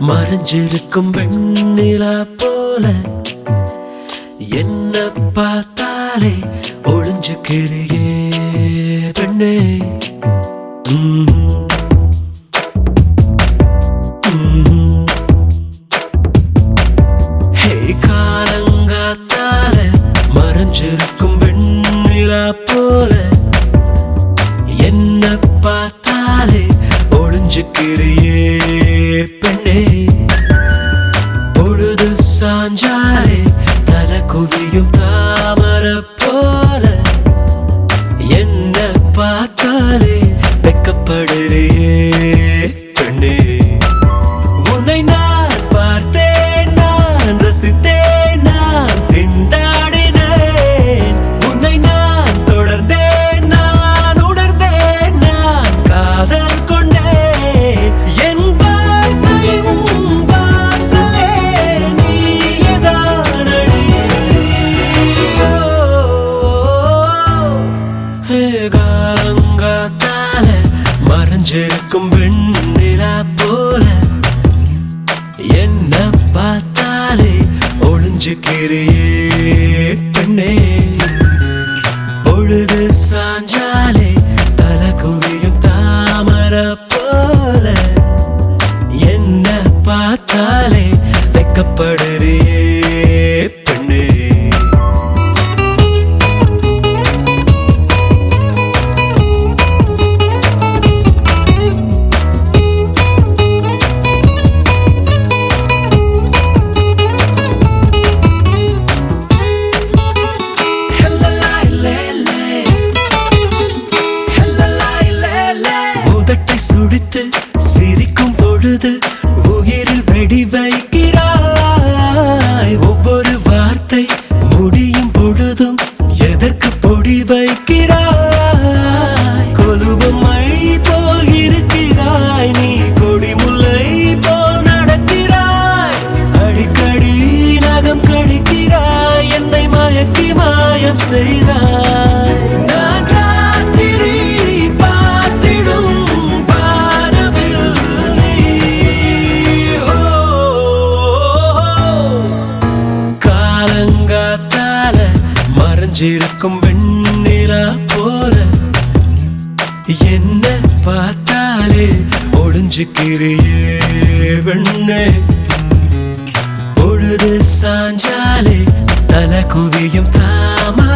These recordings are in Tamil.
மறைஞ்சிருக்கும் வெண்ணிலா போல என்ன பார்த்தாலே ஒளிஞ்சுக்கிறியே பெண்ணே. வெக்கப்படுறியே பெண்ணே உன்னை நான் பார்த்தேன் நான் ரசித்தேன் நான் திண்டாடினேன். உன்னை நான் தொடர்ந்தேன் நான் உணர்ந்தேன் நான் காதல் கொண்டேன். என் வாழ்க்கையின் வாசலே நீயேதானடி. ஹே காலங்காத்தால மறைஞ்சிருக்கும் வெண்ணிலா போல. என்ன பார்த்தாலே ஒளிஞ்சுக்கிறியே பார்த்து சிரிக்கும் பொழுது உயிரில் வெடி வைக்கிறாய். ஒவ்வொரு வார்த்தை முடியும் பொழுதும் எதற்கு பொடி வைக்கிறாய்? கொலுபமை போல் இருக்கிறாய். நீ கொடிமுல்லை போல் நடக்கிறாய். அடிக்கடி நகம் கடிக்கிறாய். என்னை மயக்கி மாயம் செய்தாய். மறைஞ்சிருக்கும் வெண்ணிலா போல. என்ன பார்த்தாலே ஒளிஞ்சுக்கிறியே வெண்ணே பொழுது சாஞ்சாலே தலை குவியும் தாமா.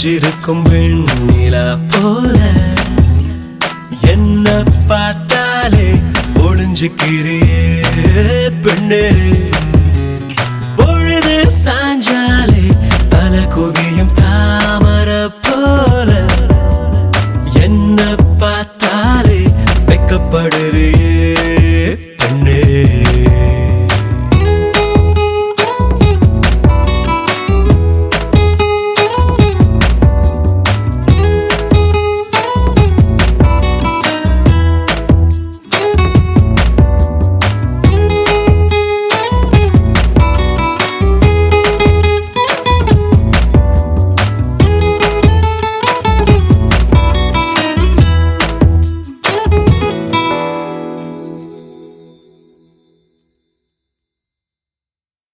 மறைஞ்சிருக்கும் வெண்ணிலா போல. என்ன பார்த்தாலே ஒளிஞ்சுக்கிறியே பெண்ணு. பொழுது சா